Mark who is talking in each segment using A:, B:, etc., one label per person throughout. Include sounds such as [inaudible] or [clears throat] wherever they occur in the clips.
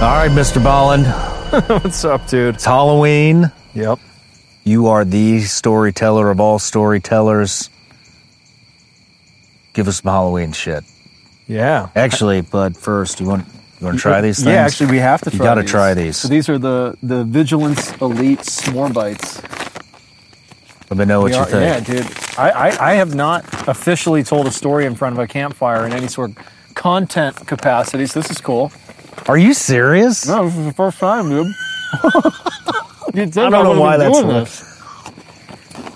A: All right, Mr. Ballen. [laughs]
B: What's up, dude?
A: It's Halloween.
B: Yep.
A: You are the storyteller of all storytellers. Give us some Halloween shit.
B: Yeah.
A: Actually, but first, you want you want to try these things?
B: Yeah, actually, we have to.
A: You
B: try
A: gotta
B: these.
A: try these.
B: So these are the the Vigilance Elite S'more bites.
A: Let me know what
B: They
A: you
B: are-
A: think.
B: Yeah, dude. I, I I have not officially told a story in front of a campfire in any sort of content capacity. So this is cool.
A: Are you serious?
B: No, this is the first time, dude. [laughs] you think
A: I don't know why that's
B: doing this.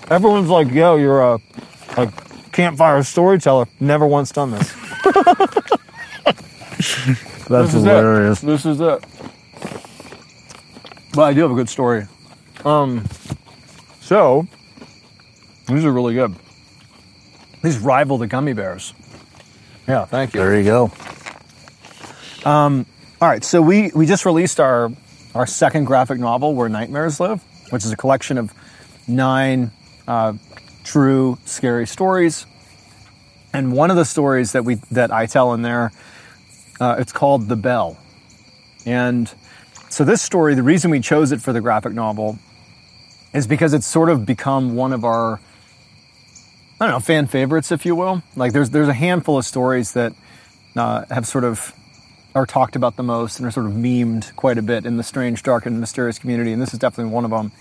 B: Everyone's like, "Yo, you're a a campfire storyteller." Never once done this. [laughs]
A: That's
B: this
A: hilarious.
B: It. This is it. But I do have a good story. Um, so these are really good. These rival the gummy bears. Yeah, thank you.
A: There you go.
B: All right, so we we just released our our second graphic novel, Where Nightmares Live, which is a collection of nine uh, true scary stories. And one of the stories that we that I tell in there, uh, it's called The Bell. And so this story, the reason we chose it for the graphic novel, is because it's sort of become one of our I don't know fan favorites, if you will. Like there's there's a handful of stories that uh, have sort of are talked about the most and are sort of memed quite a bit in the strange, dark, and mysterious community, and this is definitely one of them.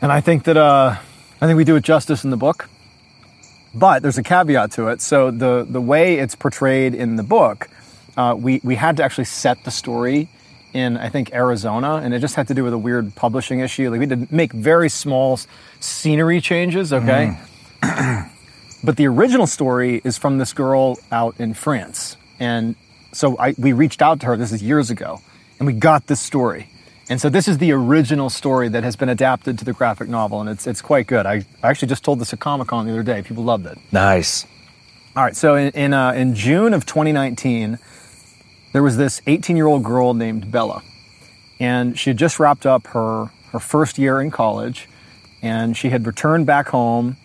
B: And I think that uh, I think we do it justice in the book, but there's a caveat to it. So the the way it's portrayed in the book, uh, we we had to actually set the story in I think Arizona, and it just had to do with a weird publishing issue. Like we had to make very small scenery changes. Okay. But the original story is from this girl out in France. And so I, we reached out to her, this is years ago, and we got this story. And so this is the original story that has been adapted to the graphic novel, and it's, it's quite good. I, I actually just told this at Comic Con the other day. People loved it.
A: Nice.
B: All right, so in, in, uh, in June of 2019, there was this 18 year old girl named Bella. And she had just wrapped up her, her first year in college, and she had returned back home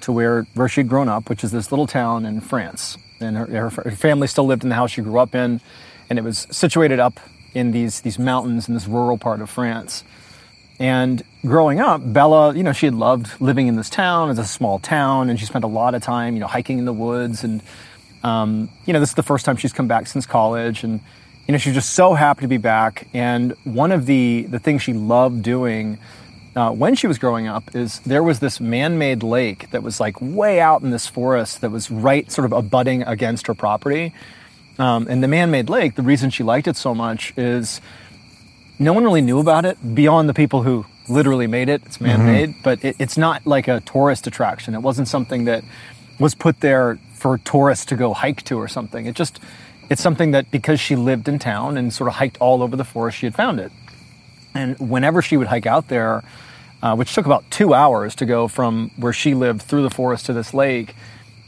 B: to where, where she'd grown up, which is this little town in France. And her, her, family still lived in the house she grew up in, and it was situated up in these, these mountains in this rural part of France. And growing up, Bella, you know, she had loved living in this town. It's a small town, and she spent a lot of time, you know, hiking in the woods. And, um, you know, this is the first time she's come back since college. And, you know, she's just so happy to be back. And one of the, the things she loved doing uh, when she was growing up is there was this man-made lake that was like way out in this forest that was right sort of abutting against her property. Um, and the man-made lake, the reason she liked it so much is no one really knew about it beyond the people who literally made it. It's man-made, but it, it's not like a tourist attraction. It wasn't something that was put there for tourists to go hike to or something. It just it's something that because she lived in town and sort of hiked all over the forest, she had found it. And whenever she would hike out there, uh, which took about two hours to go from where she lived through the forest to this lake,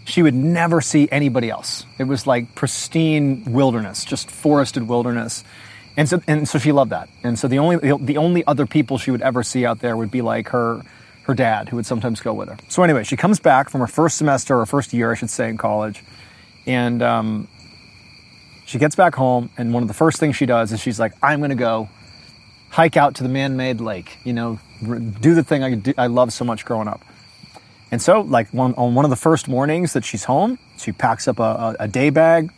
B: she would never see anybody else. It was like pristine wilderness, just forested wilderness. And so, and so she loved that. And so the only the only other people she would ever see out there would be like her her dad, who would sometimes go with her. So anyway, she comes back from her first semester or first year, I should say, in college, and um, she gets back home. And one of the first things she does is she's like, "I'm going to go hike out to the man-made lake. You know, do the thing I do, I love so much growing up." And so, like one, on one of the first mornings that she's home, she packs up a, a, a day bag,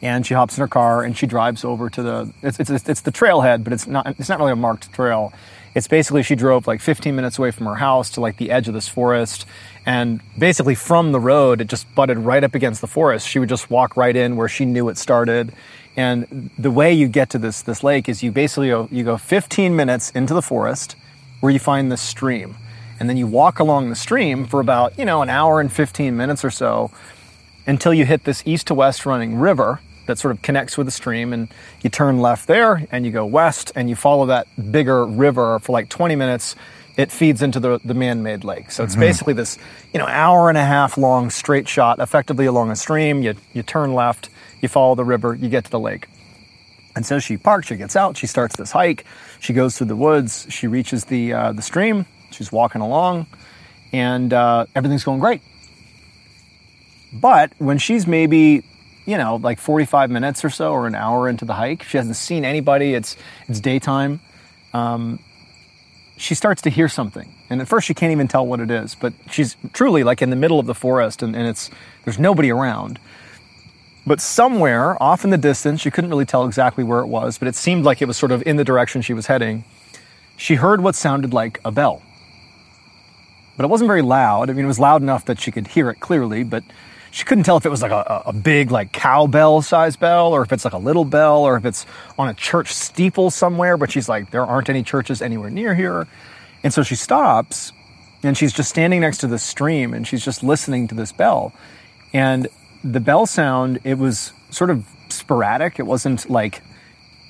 B: and she hops in her car and she drives over to the. It's, it's it's the trailhead, but it's not it's not really a marked trail. It's basically she drove like 15 minutes away from her house to like the edge of this forest, and basically from the road it just butted right up against the forest. She would just walk right in where she knew it started, and the way you get to this this lake is you basically go, you go 15 minutes into the forest, where you find this stream, and then you walk along the stream for about you know an hour and 15 minutes or so, until you hit this east to west running river that sort of connects with the stream and you turn left there and you go west and you follow that bigger river for like 20 minutes it feeds into the, the man-made lake. So it's basically this you know hour and a half long straight shot effectively along a stream. You, you turn left you follow the river you get to the lake. And so she parks she gets out she starts this hike. She goes through the woods she reaches the, uh, the stream she's walking along and uh, everything's going great. But when she's maybe you know, like 45 minutes or so or an hour into the hike. She hasn't seen anybody. It's, it's daytime. Um, she starts to hear something. And at first she can't even tell what it is, but she's truly like in the middle of the forest and, and it's, there's nobody around. But somewhere off in the distance, she couldn't really tell exactly where it was, but it seemed like it was sort of in the direction she was heading. She heard what sounded like a bell. But it wasn't very loud. I mean, it was loud enough that she could hear it clearly, but she couldn't tell if it was like a, a big, like cowbell size bell, or if it's like a little bell, or if it's on a church steeple somewhere. But she's like, there aren't any churches anywhere near here. And so she stops and she's just standing next to the stream and she's just listening to this bell. And the bell sound, it was sort of sporadic. It wasn't like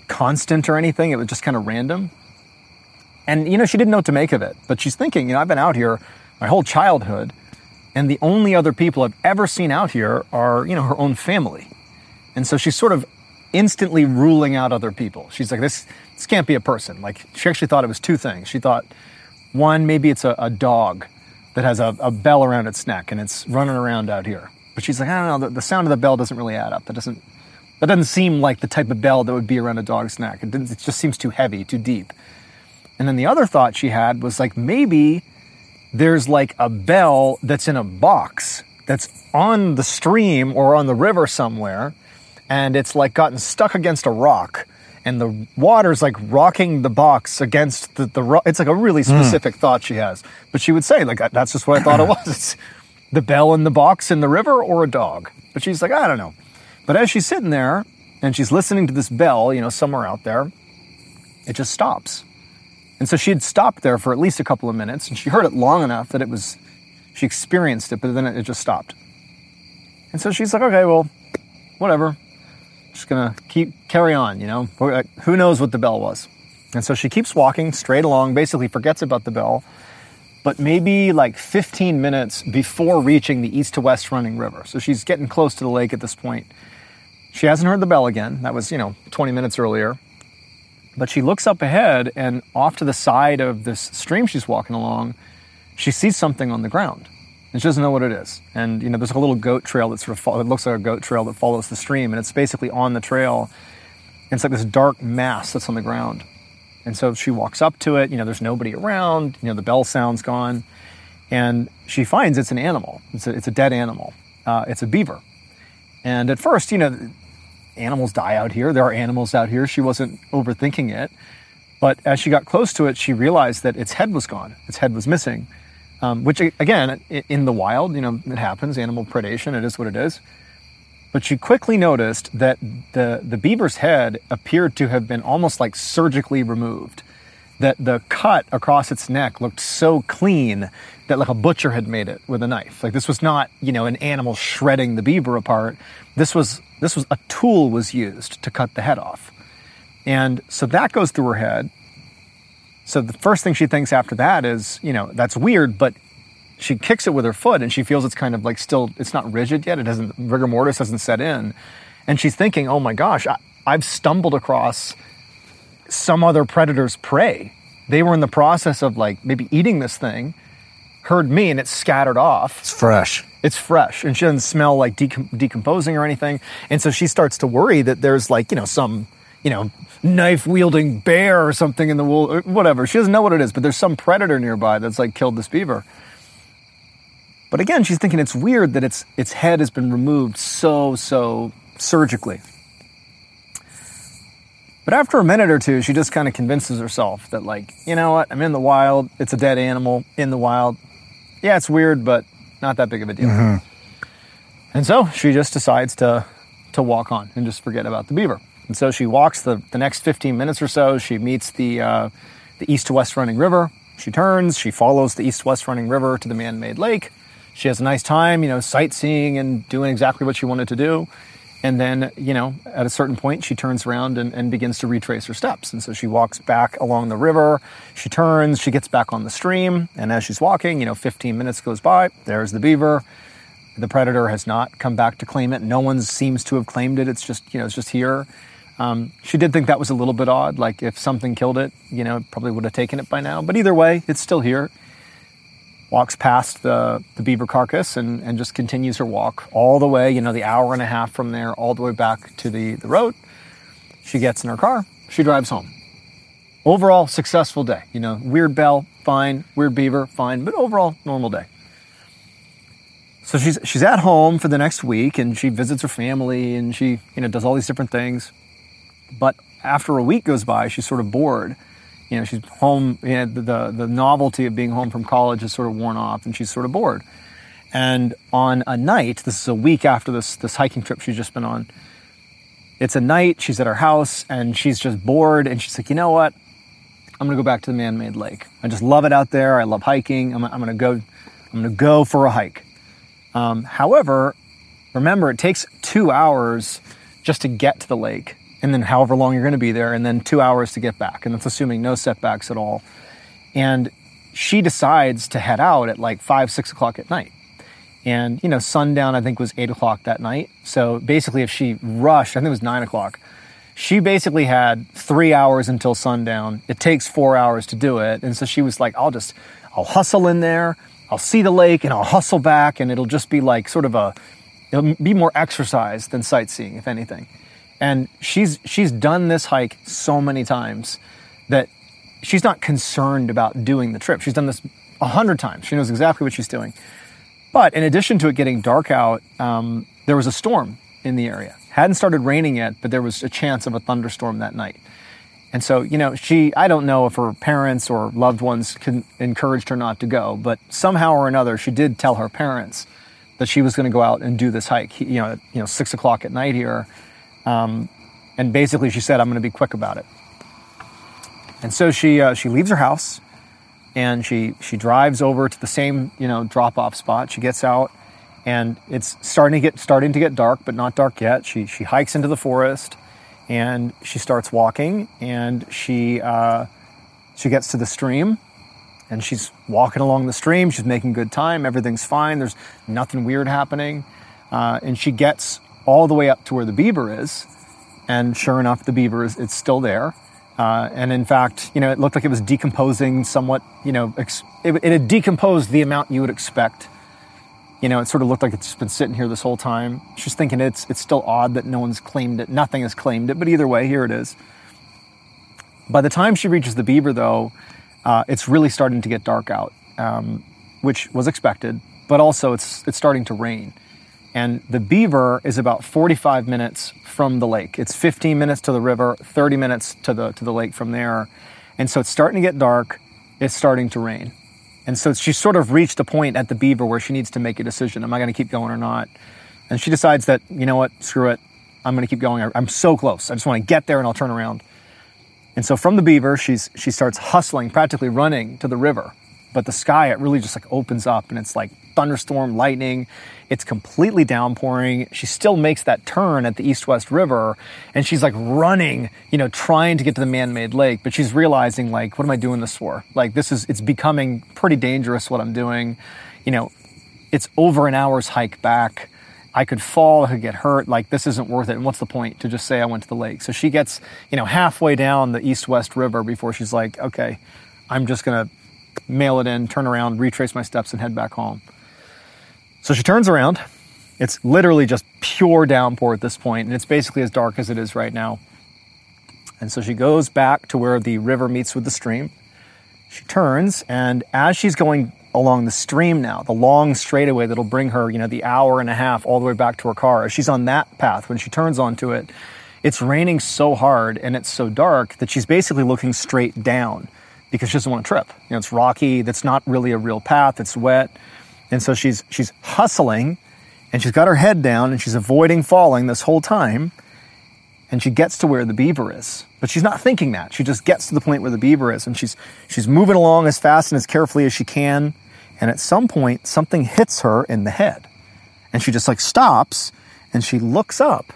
B: constant or anything. It was just kind of random. And, you know, she didn't know what to make of it. But she's thinking, you know, I've been out here my whole childhood, and the only other people I've ever seen out here are, you know, her own family. And so she's sort of instantly ruling out other people. She's like, this, this can't be a person. Like, she actually thought it was two things. She thought, one, maybe it's a, a dog that has a, a bell around its neck and it's running around out here. But she's like, I don't know, the, the, sound of the bell doesn't really add up. That doesn't, that doesn't seem like the type of bell that would be around a dog's neck. It, it just seems too heavy, too deep. And then the other thought she had was like, maybe there's like a bell that's in a box that's on the stream or on the river somewhere, and it's like gotten stuck against a rock. And the water's like rocking the box against the, the rock. It's like a really specific mm. thought she has. But she would say, like, that's just what I thought it [laughs] was. It's, the bell in the box in the river or a dog. But she's like, I don't know. But as she's sitting there and she's listening to this bell, you know, somewhere out there, it just stops. And so she had stopped there for at least a couple of minutes and she heard it long enough that it was, she experienced it, but then it just stopped. And so she's like, okay, well, whatever. Just gonna keep, carry on, you know? Who knows what the bell was? And so she keeps walking straight along, basically forgets about the bell but maybe like 15 minutes before reaching the east to west running river. So she's getting close to the lake at this point. She hasn't heard the bell again. That was, you know, 20 minutes earlier. But she looks up ahead and off to the side of this stream she's walking along, she sees something on the ground. And she doesn't know what it is. And, you know, there's a little goat trail that sort of, it looks like a goat trail that follows the stream. And it's basically on the trail. And it's like this dark mass that's on the ground. And so she walks up to it, you know, there's nobody around, you know, the bell sound's gone. And she finds it's an animal. It's a, it's a dead animal. Uh, it's a beaver. And at first, you know, animals die out here. There are animals out here. She wasn't overthinking it. But as she got close to it, she realized that its head was gone. Its head was missing. Um, which, again, in the wild, you know, it happens. Animal predation, it is what it is. But she quickly noticed that the, the beaver's head appeared to have been almost like surgically removed. That the cut across its neck looked so clean that like a butcher had made it with a knife. Like this was not, you know, an animal shredding the beaver apart. This was this was a tool was used to cut the head off. And so that goes through her head. So the first thing she thinks after that is, you know, that's weird, but she kicks it with her foot and she feels it's kind of like still it's not rigid yet. It doesn't rigor mortis hasn't set in. And she's thinking oh my gosh I, i've stumbled across some other predator's prey. They were in the process of like maybe eating this thing heard me and it scattered off.
A: It's fresh
B: it's fresh and she doesn't smell like decomposing or anything. And so she starts to worry that there's like you know some you know knife wielding bear or something in the wool whatever. She doesn't know what it is but there's some predator nearby that's like killed this beaver. But again, she's thinking it's weird that its its head has been removed so so surgically. But after a minute or two, she just kind of convinces herself that like, you know what, I'm in the wild, it's a dead animal in the wild. Yeah, it's weird, but not that big of a deal. Mm-hmm. And so she just decides to to walk on and just forget about the beaver. And so she walks the, the next 15 minutes or so. She meets the uh, the east to west running river. She turns. She follows the east west running river to the man made lake. She has a nice time, you know, sightseeing and doing exactly what she wanted to do. And then, you know, at a certain point, she turns around and, and, begins to retrace her steps. And so she walks back along the river. She turns, she gets back on the stream. And as she's walking, you know, 15 minutes goes by. There's the beaver. The predator has not come back to claim it. No one seems to have claimed it. It's just, you know, it's just here. Um, she did think that was a little bit odd. Like if something killed it, you know, probably would have taken it by now. But either way, it's still here. Walks past the, the beaver carcass and, and just continues her walk all the way, you know, the hour and a half from there, all the way back to the, the road. She gets in her car, she drives home. Overall, successful day. You know, weird bell, fine, weird beaver, fine, but overall, normal day. So she's she's at home for the next week and she visits her family and she, you know, does all these different things. But after a week goes by, she's sort of bored. You know, she's home, you know, the, the, the novelty of being home from college is sort of worn off and she's sort of bored. And on a night, this is a week after this, this hiking trip she's just been on, it's a night, she's at her house and she's just bored and she's like, you know what? I'm gonna go back to the man-made lake. I just love it out there. I love hiking. I'm, I'm gonna go, I'm gonna go for a hike. Um, however, remember it takes two hours just to get to the lake and then however long you're going to be there, and then two hours to get back. And that's assuming no setbacks at all. And she decides to head out at like five, six o'clock at night. And, you know, sundown, I think, was eight o'clock that night. So basically, if she rushed, I think it was nine o'clock, she basically had three hours until sundown. It takes four hours to do it. And so she was like, I'll just, I'll hustle in there, I'll see the lake, and I'll hustle back, and it'll just be like sort of a, it'll be more exercise than sightseeing, if anything. And she's she's done this hike so many times that she's not concerned about doing the trip. She's done this a hundred times. She knows exactly what she's doing. But in addition to it getting dark out, um, there was a storm in the area. Hadn't started raining yet, but there was a chance of a thunderstorm that night. And so, you know, she, I don't know if her parents or loved ones encouraged her not to go, but somehow or another, she did tell her parents that she was going to go out and do this hike, you know, you know, six o'clock at night here. Um, and basically, she said, I'm going to be quick about it. And so she, uh, she leaves her house and she, she drives over to the same, you know, drop off spot. She gets out and it's starting to get, starting to get dark, but not dark yet. She, she hikes into the forest and she starts walking and she, uh, she gets to the stream and she's walking along the stream. She's making good time. Everything's fine. There's nothing weird happening. Uh, and she gets all the way up to where the beaver is. And sure enough, the beaver is it's still there. Uh, and in fact, you know, it looked like it was decomposing somewhat, you know, ex- it, it, had decomposed the amount you would expect. You know, it sort of looked like it's been sitting here this whole time. She's thinking it's, it's still odd that no one's claimed it. Nothing has claimed it, but either way, here it is. By the time she reaches the beaver, though, uh, it's really starting to get dark out, um, which was expected, but also it's, it's starting to rain. And the beaver is about 45 minutes from the lake. It's 15 minutes to the river, 30 minutes to the, to the lake from there. And so it's starting to get dark. It's starting to rain. And so she's sort of reached a point at the beaver where she needs to make a decision. Am I going to keep going or not? And she decides that, you know what, screw it. I'm going to keep going. I'm so close. I just want to get there and I'll turn around. And so from the beaver, she's, she starts hustling, practically running to the river. But the sky, it really just like opens up and it's like thunderstorm, lightning. It's completely downpouring. She still makes that turn at the East West River and she's like running, you know, trying to get to the man made lake. But she's realizing, like, what am I doing this for? Like, this is, it's becoming pretty dangerous what I'm doing. You know, it's over an hour's hike back. I could fall, I could get hurt. Like, this isn't worth it. And what's the point to just say I went to the lake? So she gets, you know, halfway down the East West River before she's like, okay, I'm just going to mail it in, turn around, retrace my steps, and head back home. So she turns around. It's literally just pure downpour at this point, and it's basically as dark as it is right now. And so she goes back to where the river meets with the stream. She turns, and as she's going along the stream now, the long straightaway that'll bring her, you know, the hour and a half all the way back to her car, as she's on that path, when she turns onto it, it's raining so hard and it's so dark that she's basically looking straight down because she doesn't want to trip. You know, it's rocky, that's not really a real path, it's wet. And so she's she's hustling and she's got her head down and she's avoiding falling this whole time. And she gets to where the beaver is. But she's not thinking that. She just gets to the point where the beaver is and she's she's moving along as fast and as carefully as she can. And at some point something hits her in the head. And she just like stops and she looks up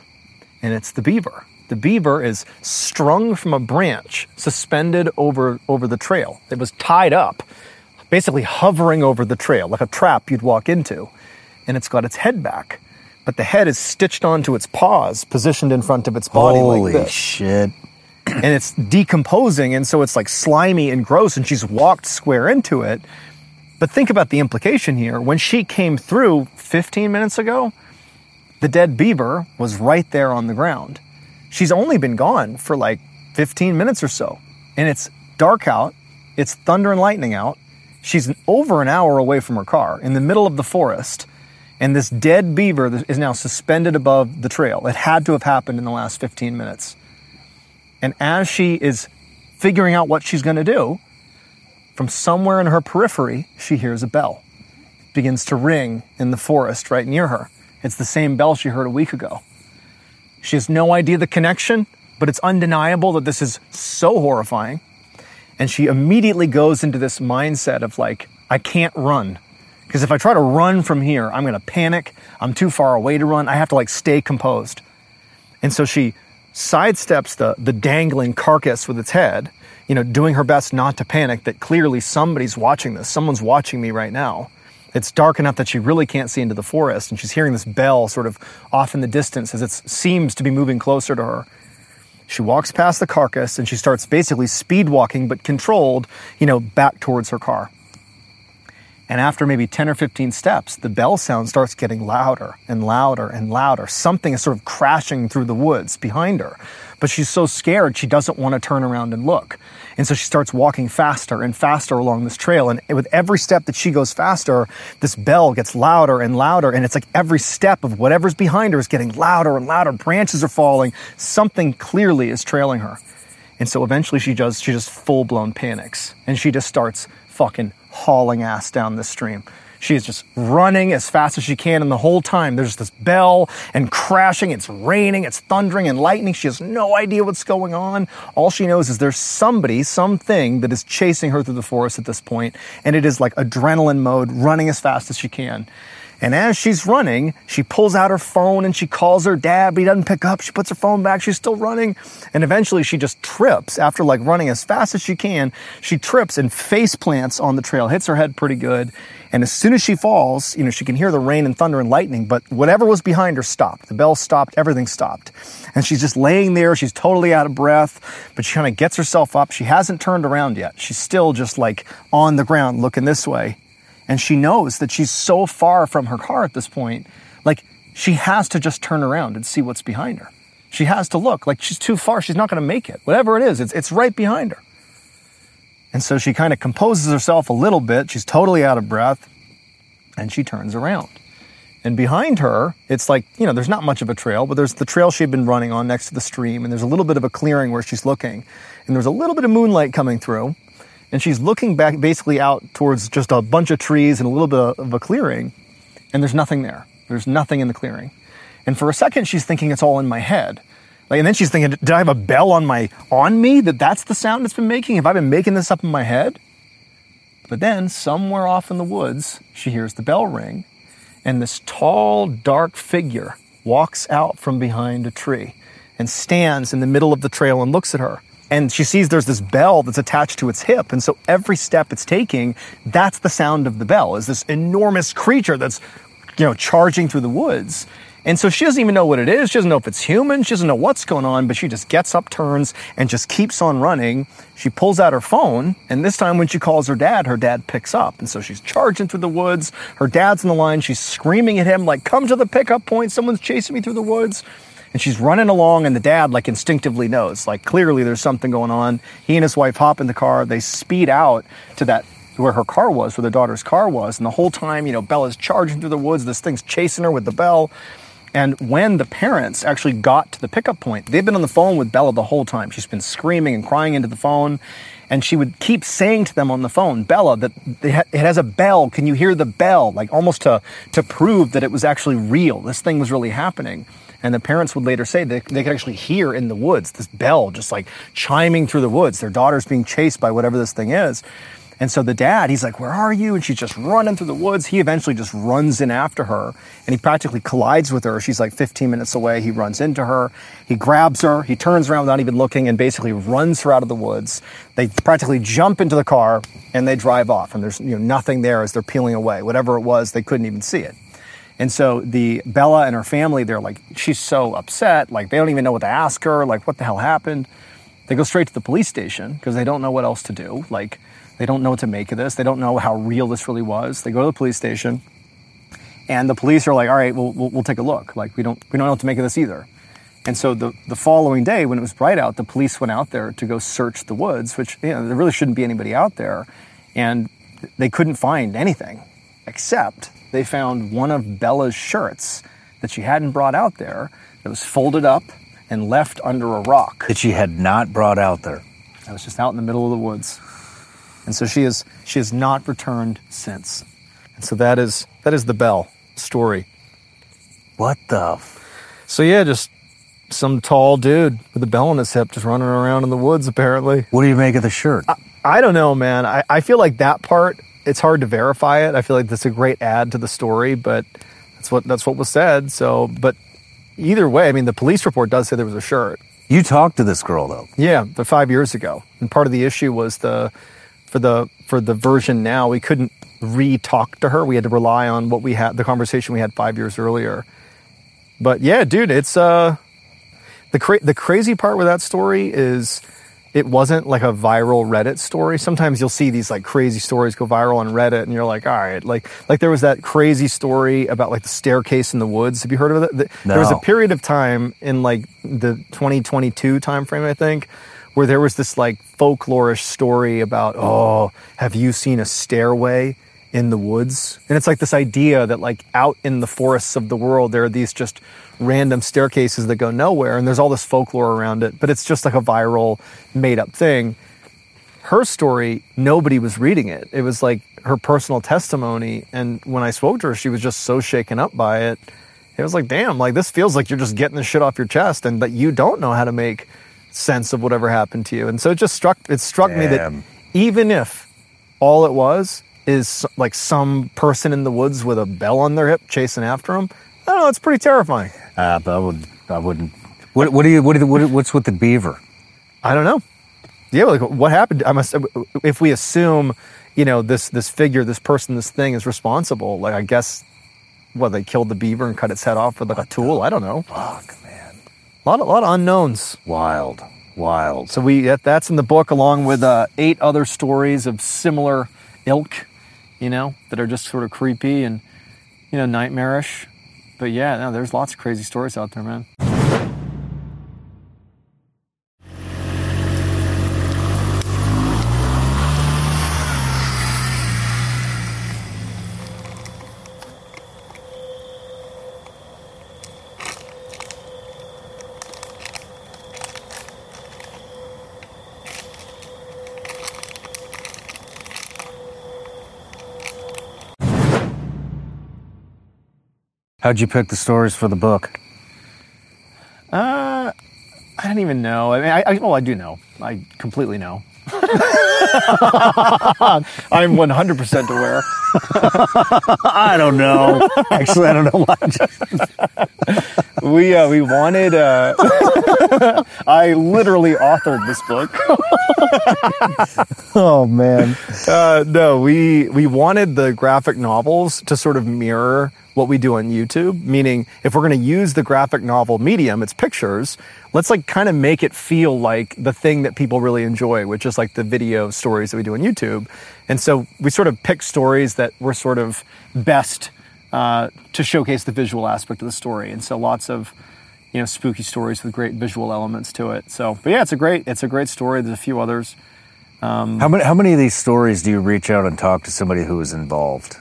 B: and it's the beaver. The beaver is strung from a branch, suspended over, over the trail. It was tied up basically hovering over the trail, like a trap you'd walk into. And it's got its head back. But the head is stitched onto its paws, positioned in front of its body
A: Holy
B: like this.
A: shit. [clears throat]
B: And it's decomposing, and so it's like slimy and gross, and she's walked square into it. But think about the implication here. When she came through 15 minutes ago, the dead beaver was right there on the ground. She's only been gone for like 15 minutes or so, and it's dark out, it's thunder and lightning out. She's over an hour away from her car in the middle of the forest, and this dead beaver is now suspended above the trail. It had to have happened in the last 15 minutes. And as she is figuring out what she's going to do, from somewhere in her periphery, she hears a bell. It begins to ring in the forest right near her. It's the same bell she heard a week ago. She has no idea the connection, but it's undeniable that this is so horrifying. And she immediately goes into this mindset of like, I can't run. Because if I try to run from here, I'm going to panic. I'm too far away to run. I have to like stay composed. And so she sidesteps the, the dangling carcass with its head, you know, doing her best not to panic that clearly somebody's watching this. Someone's watching me right now. It's dark enough that she really can't see into the forest, and she's hearing this bell sort of off in the distance as it seems to be moving closer to her. She walks past the carcass and she starts basically speed walking, but controlled, you know, back towards her car. And after maybe 10 or 15 steps, the bell sound starts getting louder and louder and louder. Something is sort of crashing through the woods behind her. But she's so scared, she doesn't want to turn around and look. And so she starts walking faster and faster along this trail. And with every step that she goes faster, this bell gets louder and louder. And it's like every step of whatever's behind her is getting louder and louder. Branches are falling. Something clearly is trailing her. And so eventually she just, she just full blown panics and she just starts fucking hauling ass down the stream. She is just running as fast as she can, and the whole time there's this bell and crashing. It's raining, it's thundering and lightning. She has no idea what's going on. All she knows is there's somebody, something that is chasing her through the forest at this point, and it is like adrenaline mode, running as fast as she can. And as she's running, she pulls out her phone and she calls her dad, but he doesn't pick up. She puts her phone back. She's still running. And eventually she just trips after like running as fast as she can. She trips and face plants on the trail, hits her head pretty good. And as soon as she falls, you know, she can hear the rain and thunder and lightning, but whatever was behind her stopped. The bell stopped, everything stopped. And she's just laying there. She's totally out of breath, but she kind of gets herself up. She hasn't turned around yet. She's still just like on the ground looking this way. And she knows that she's so far from her car at this point, like she has to just turn around and see what's behind her. She has to look like she's too far. She's not going to make it. Whatever it is, it's, it's right behind her. And so she kind of composes herself a little bit. She's totally out of breath and she turns around. And behind her, it's like, you know, there's not much of a trail, but there's the trail she'd been running on next to the stream, and there's a little bit of a clearing where she's looking. And there's a little bit of moonlight coming through and she's looking back basically out towards just a bunch of trees and a little bit of a clearing, and there's nothing there. There's nothing in the clearing. And for a second, she's thinking it's all in my head. Like, and then she's thinking, did I have a bell on my on me that that's the sound it's been making? Have I been making this up in my head? But then, somewhere off in the woods, she hears the bell ring, and this tall, dark figure walks out from behind a tree and stands in the middle of the trail and looks at her and she sees there's this bell that's attached to its hip. And so every step it's taking that's the sound of the bell is this enormous creature that's you know charging through the woods. And so she doesn't even know what it is. She doesn't know if it's human. She doesn't know what's going on but she just gets up turns and just keeps on running. She pulls out her phone and this time when she calls her dad her dad picks up. And so she's charging through the woods. Her dad's in the line. She's screaming at him like come to the pickup point. Someone's chasing me through the woods and she's running along and the dad like instinctively knows like clearly there's something going on he and his wife hop in the car they speed out to that where her car was where the daughter's car was and the whole time you know bella's charging through the woods this thing's chasing her with the bell and when the parents actually got to the pickup point they've been on the phone with bella the whole time she's been screaming and crying into the phone and she would keep saying to them on the phone, Bella, that it has a bell. Can you hear the bell? Like almost to, to prove that it was actually real. This thing was really happening. And the parents would later say they, they could actually hear in the woods this bell just like chiming through the woods. Their daughter's being chased by whatever this thing is. And so the dad, he's like, Where are you? And she's just running through the woods. He eventually just runs in after her and he practically collides with her. She's like 15 minutes away. He runs into her. He grabs her. He turns around without even looking and basically runs her out of the woods. They practically jump into the car and they drive off. And there's you know, nothing there as they're peeling away. Whatever it was, they couldn't even see it. And so the Bella and her family, they're like, she's so upset. Like they don't even know what to ask her. Like what the hell happened? They go straight to the police station because they don't know what else to do. Like They don't know what to make of this. They don't know how real this really was. They go to the police station, and the police are like, "All right, we'll, we'll, we'll take a look. Like we don't we don't know what to make of this either." And so the the following day, when it was bright out, the police went out there to go search the woods, which you know there really shouldn't be anybody out there, and they couldn't find anything except they found one of Bella's shirts that she hadn't brought out there that was folded up and left under a rock.
A: That she had not brought out there.
B: That was just out in the middle of the woods. And so she is she has not returned since. And so that is that is the Bell story.
A: What the? F-
B: So yeah, just some tall dude with a bell on his hip just running around in the woods apparently.
A: what do you make of the shirt?
B: I don't know, man. I, I feel like that part it's hard to verify it. I feel like that's a great add to the story, but that's what that's what was said. So but either way, I mean the police report does say there was a shirt.
A: you talked to this girl though.
B: Yeah, but five years ago. And part of the issue was the for the for the version now we couldn't re-talk to her. We had to rely on what we had the conversation we had five years earlier. But yeah, dude, it's uh the cra- the crazy part with that story is it wasn't like a viral Reddit story. Sometimes you'll see these like crazy stories go viral on Reddit, and you're like, all right, like like there was that crazy story about like the staircase in the woods. Have you heard of it? The- There was a period of time in like the 2022 timeframe, I think, where there was this like folklorish story about, oh, have you seen a stairway in the woods? And it's like this idea that like out in the forests of the world, there are these just random staircases that go nowhere, and there's all this folklore around it, but it's just like a viral, made up thing her story, nobody was reading it. It was like her personal testimony. And when I spoke to her, she was just so shaken up by it. It was like, damn, like this feels like you're just getting the shit off your chest and that you don't know how to make sense of whatever happened to you. And so it just struck it struck me that even if all it was is like some person in the woods with a bell on their hip chasing after them, I don't know, it's pretty terrifying.
A: Uh, but I would. I wouldn't. What, what do you? What do what, what's with the beaver?
B: I don't know. Yeah, like what happened? I must. If we assume, you know, this this figure, this person, this thing is responsible. Like I guess, what they killed the beaver and cut its head off with like a tool. I don't know.
A: Fuck, man.
B: A lot, of, lot of unknowns.
A: Wild. Wild.
B: So we that, that's in the book along with uh, eight other stories of similar ilk, you know, that are just sort of creepy and you know nightmarish. But yeah, no, there's lots of crazy stories out there, man.
A: How'd you pick the stories for the book?
B: Uh, I don't even know. I mean, I, I well, I do know. I completely know. [laughs] I'm 100% aware. [laughs]
A: I don't know. Actually, I don't know why. [laughs]
B: We uh, we wanted. Uh, [laughs] I literally authored this book. [laughs]
A: oh man.
B: Uh, no, we we wanted the graphic novels to sort of mirror what we do on YouTube. Meaning, if we're going to use the graphic novel medium, it's pictures. Let's like kind of make it feel like the thing that people really enjoy, which is like the video stories that we do on YouTube. And so we sort of picked stories that were sort of best uh, to showcase the visual aspect of the story. And so lots of you know spooky stories with great visual elements to it. So, but yeah, it's a great it's a great story. There's a few others.
A: How many? How many of these stories do you reach out and talk to somebody who is involved?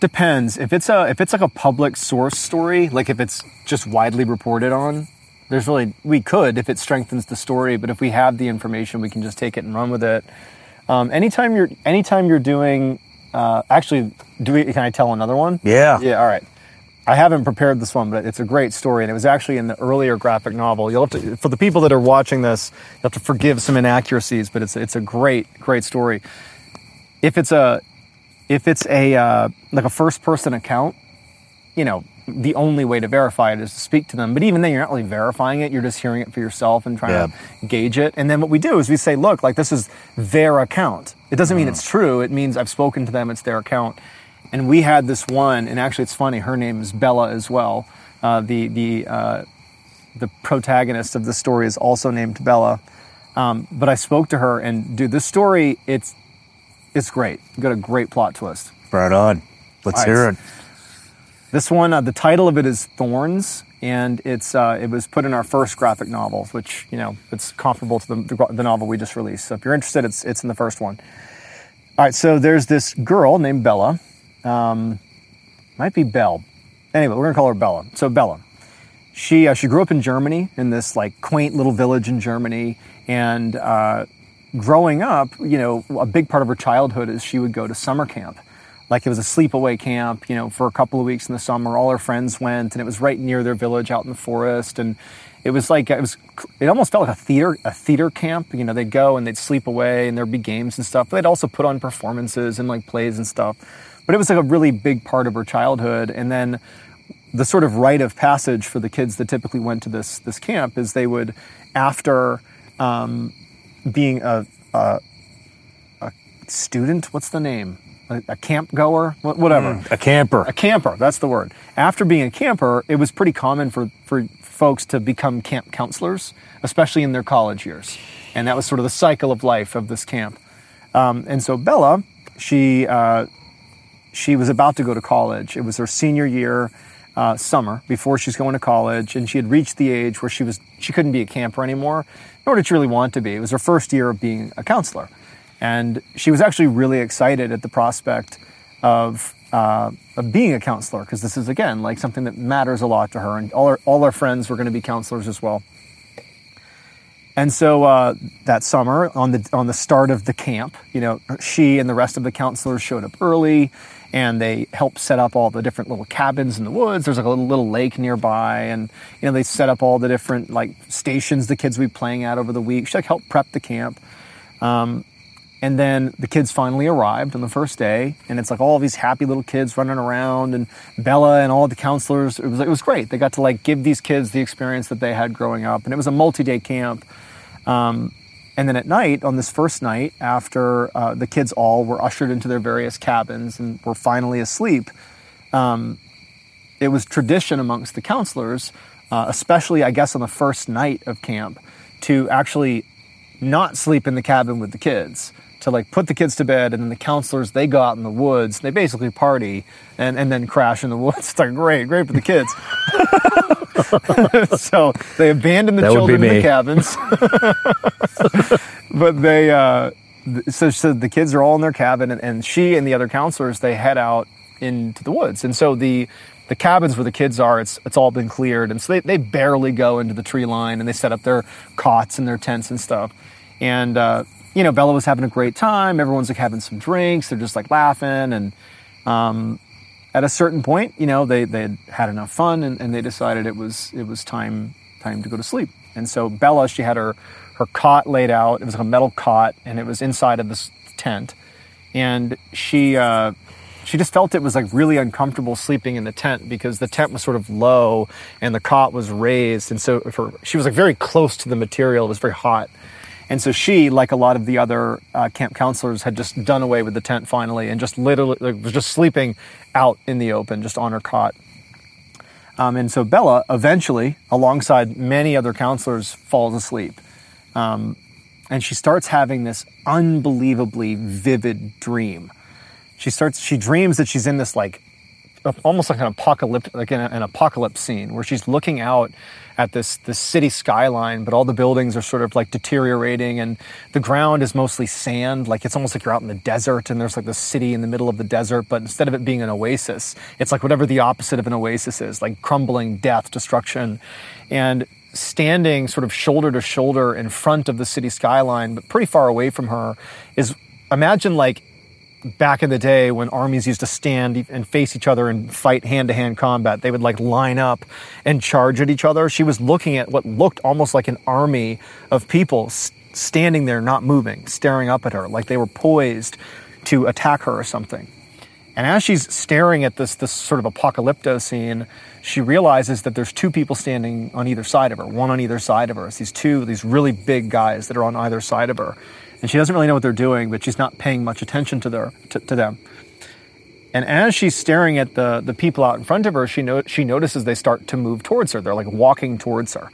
B: Depends. If it's a if it's like a public source story, like if it's just widely reported on, there's really we could if it strengthens the story. But if we have the information, we can just take it and run with it. Um, anytime you're anytime you're doing, uh, actually, do we? Can I tell another one?
A: Yeah.
B: Yeah. All right. I haven't prepared this one, but it's a great story, and it was actually in the earlier graphic novel. You'll have to, for the people that are watching this, you have to forgive some inaccuracies, but it's it's a great great story. If it's a if it's a uh, like a first person account, you know, the only way to verify it is to speak to them. But even then, you're not really verifying it. You're just hearing it for yourself and trying to gauge it. And then what we do is we say, look, like this is their account. It doesn't mean it's true. It means I've spoken to them. It's their account. And we had this one, and actually, it's funny. Her name is Bella as well. Uh, the the uh, the protagonist of the story is also named Bella. Um, but I spoke to her, and dude, this story it's It's great. Got a great plot twist.
A: Right on. Let's
B: right.
A: hear it.
B: This one, uh, the title of it is Thorns, and it's uh, it was put in our first graphic novel, which you know it's comparable to the, the, novel we just released. So if you're interested, it's it's in the first one. All right, so there's this girl named Bella, um, might be Belle. Anyway, we're gonna call her Bella. So Bella, she uh, she grew up in Germany in this like quaint little village in Germany, and uh, growing up, you know, a big part of her childhood is she would go to summer camp. Like it was a sleepaway camp, you know, for a couple of weeks in the summer. All her friends went, and it was right near their village out in the forest. And it was like it was, it almost felt like a theater, a theater camp. You know, they'd go and they'd sleep away, and there'd be games and stuff. But they'd also put on performances and like plays and stuff. But it was like a really big part of her childhood. And then the sort of rite of passage for the kids that typically went to this this camp is they would, after um, being a, a a student, what's the name? A, a camp goer, Wh- whatever.
A: A camper.
B: A camper, that's the word. After being a camper, it was pretty common for, for folks to become camp counselors, especially in their college years. And that was sort of the cycle of life of this camp. Um, and so Bella, she, uh, she was about to go to college. It was her senior year, uh, summer, before she's going to college, and she had reached the age where she was she couldn't be a camper anymore, nor did she really want to be. It was her first year of being a counselor, and she was actually really excited at the prospect of uh, of being a counselor because this is again like something that matters a lot to her, and all our, all her friends were going to be counselors as well. And so uh, that summer, on the on the start of the camp, you know, she and the rest of the counselors showed up early, and they helped set up all the different little cabins in the woods. There's like a little, little lake nearby, and you know they set up all the different like stations the kids would be playing at over the week. She like helped prep the camp. Um, and then the kids finally arrived on the first day, and it's like all these happy little kids running around, and Bella and all the counselors. It was it was great. They got to like give these kids the experience that they had growing up, and it was a multi-day camp. Um, and then at night, on this first night, after uh, the kids all were ushered into their various cabins and were finally asleep, um, it was tradition amongst the counselors, uh, especially I guess on the first night of camp, to actually not sleep in the cabin with the kids to like put the kids to bed and then the counselors they go out in the woods they basically party and, and then crash in the woods. [laughs] It's like great great for the kids. [laughs] So they abandon the
A: That
B: children in the cabins. [laughs] But they uh so, so the kids are all in their cabin and, and she and the other counselors they head out into the woods. And so the the cabins where the kids are it's it's all been cleared and so they, they barely go into the tree line and they set up their cots and their tents and stuff. And uh you know bella was having a great time everyone's like having some drinks they're just like laughing and um at a certain point, you know, they, they had had enough fun and, and they decided it was it was time time to go to sleep. And so Bella, she had her her cot laid out. It was like a metal cot, and it was inside of this tent. And she uh, she just felt it was like really uncomfortable sleeping in the tent because the tent was sort of low and the cot was raised, and so for, she was like very close to the material. It was very hot. And so she, like a lot of the other uh, camp counselors, had just done away with the tent finally and just literally like, was just sleeping out in the open, just on her cot. Um, and so Bella eventually, alongside many other counselors, falls asleep. Um, and she starts having this unbelievably vivid dream. She starts, she dreams that she's in this like almost like an apocalypse, like an, an apocalypse scene where she's looking out at this this city skyline, but all the buildings are sort of like deteriorating, and the ground is mostly sand. Like it's almost like you're out in the desert, and there's like this city in the middle of the desert. But instead of it being an oasis, it's like whatever the opposite of an oasis is, like crumbling, death, destruction, and standing sort of shoulder to shoulder in front of the city skyline, but pretty far away from her, is imagine like back in the day when armies used to stand and face each other and fight hand to hand combat, they would like line up and charge at each other. She was looking at what looked almost like an army of people standing there, not moving, staring up at her, like they were poised to attack her or something. And as she's staring at this, this sort of apocalypto scene, she realizes that there's two people standing on either side of her, one on either side of her. It's these two, these really big guys that are on either side of her. And she doesn't really know what they're doing, but she's not paying much attention to, their, to, to them. And as she's staring at the, the people out in front of her, she, no, she notices they start to move towards her. They're like walking towards her.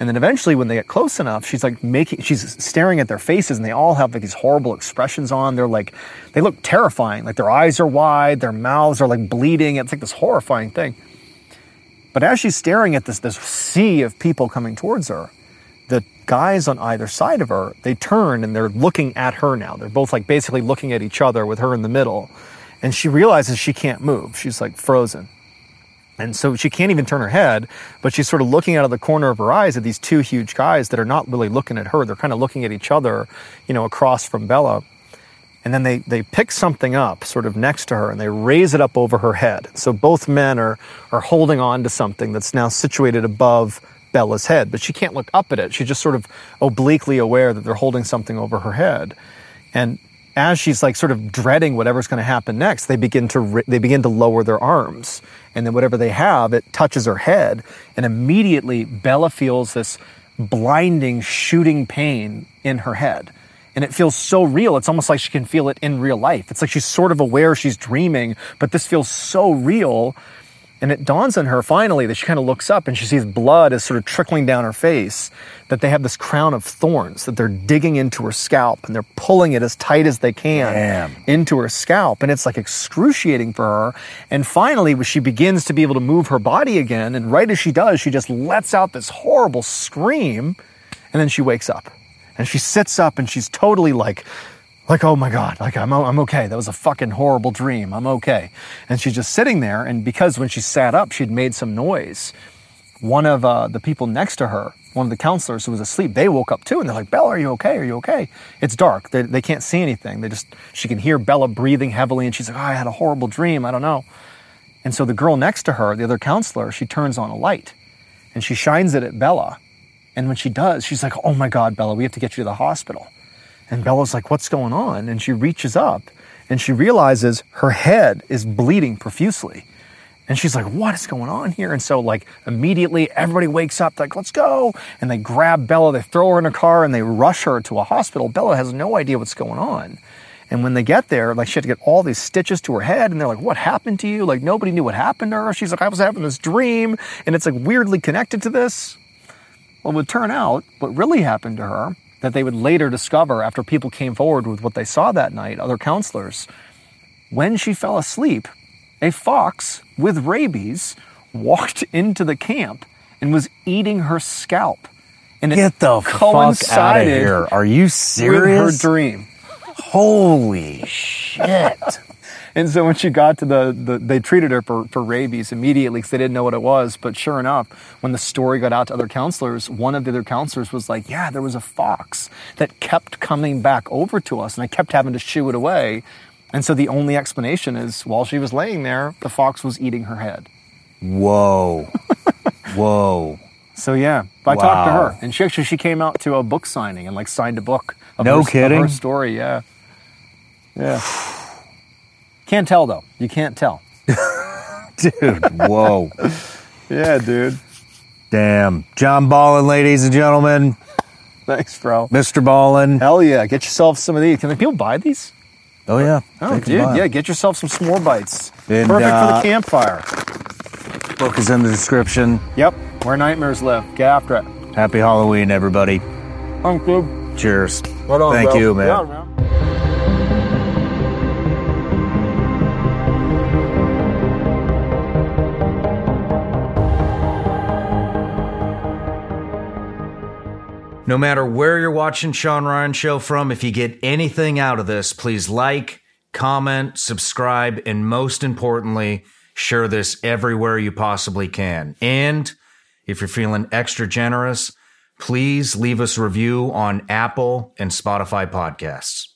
B: And then eventually, when they get close enough, she's like making, she's staring at their faces, and they all have like these horrible expressions on. They're like, they look terrifying. Like their eyes are wide, their mouths are like bleeding. It's like this horrifying thing. But as she's staring at this this sea of people coming towards her, the guys on either side of her, they turn and they're looking at her now. They're both like basically looking at each other with her in the middle. And she realizes she can't move. She's like frozen. And so she can't even turn her head, but she's sort of looking out of the corner of her eyes at these two huge guys that are not really looking at her. They're kind of looking at each other, you know, across from Bella. And then they, they pick something up sort of next to her and they raise it up over her head. So both men are, are holding on to something that's now situated above Bella's head, but she can't look up at it. She's just sort of obliquely aware that they're holding something over her head. And as she's like sort of dreading whatever's going to happen next, they begin to they begin to lower their arms, and then whatever they have, it touches her head, and immediately Bella feels this blinding, shooting pain in her head. And it feels so real. It's almost like she can feel it in real life. It's like she's sort of aware she's dreaming, but this feels so real and it dawns on her finally that she kind of looks up and she sees blood is sort of trickling down her face, that they have this crown of thorns, that they're digging into her scalp and they're pulling it as tight as they can
A: Damn.
B: into her scalp. And it's like excruciating for her. And finally, when she begins to be able to move her body again. And right as she does, she just lets out this horrible scream and then she wakes up. And she sits up and she's totally like, like, oh my God, like I'm, I'm okay. That was a fucking horrible dream. I'm okay. And she's just sitting there. And because when she sat up, she'd made some noise, one of uh, the people next to her, one of the counselors who was asleep, they woke up too. And they're like, Bella, are you okay? Are you okay? It's dark. They, they can't see anything. They just, she can hear Bella breathing heavily. And she's like, oh, I had a horrible dream. I don't know. And so the girl next to her, the other counselor, she turns on a light and she shines it at Bella. And when she does, she's like, oh my God, Bella, we have to get you to the hospital. And Bella's like, What's going on? And she reaches up and she realizes her head is bleeding profusely. And she's like, What is going on here? And so, like, immediately everybody wakes up, like, Let's go. And they grab Bella, they throw her in a car, and they rush her to a hospital. Bella has no idea what's going on. And when they get there, like, she had to get all these stitches to her head. And they're like, What happened to you? Like, nobody knew what happened to her. She's like, I was having this dream, and it's like weirdly connected to this. Well, it would turn out what really happened to her that they would later discover after people came forward with what they saw that night, other counselors. When she fell asleep, a fox with rabies walked into the camp and was eating her scalp. And it
A: Get the fuck out of
B: coincided
A: here. Are you
B: with her dream.
A: Holy shit.
B: And so when she got to the, the they treated her for, for rabies immediately because they didn't know what it was. But sure enough, when the story got out to other counselors, one of the other counselors was like, Yeah, there was a fox that kept coming back over to us, and I kept having to shoo it away. And so the only explanation is while she was laying there, the fox was eating her head.
A: Whoa. [laughs] Whoa.
B: So yeah, I talked to her, and she actually she came out to a book signing and like signed a book. Of
A: No
B: her, of
A: kidding?
B: her story, yeah, yeah. Can't tell though. You can't tell. [laughs]
A: Dude, whoa.
B: Yeah, dude.
A: Damn. John Ballen, ladies and gentlemen.
B: Thanks, bro.
A: Mr. Ballen.
B: Hell yeah, get yourself some of these. Can people buy these?
A: Oh, yeah.
B: Oh,
A: Take 'em
B: dude, yeah, get yourself some s'more bites.
A: And,
B: Perfect for
A: uh,
B: the campfire.
A: Book is in the description.
B: Yep, where nightmares live. Get after it.
A: Happy Halloween, everybody.
B: Thank you.
A: Cheers.
B: Right on,
A: Thank
B: bro.
A: you, man.
B: Yeah, man.
C: No matter where you're watching Sean Ryan Show from, if you get anything out of this, please like, comment, subscribe, and most importantly, share this everywhere you possibly can. And if you're feeling extra generous, please leave us a review on Apple and Spotify podcasts.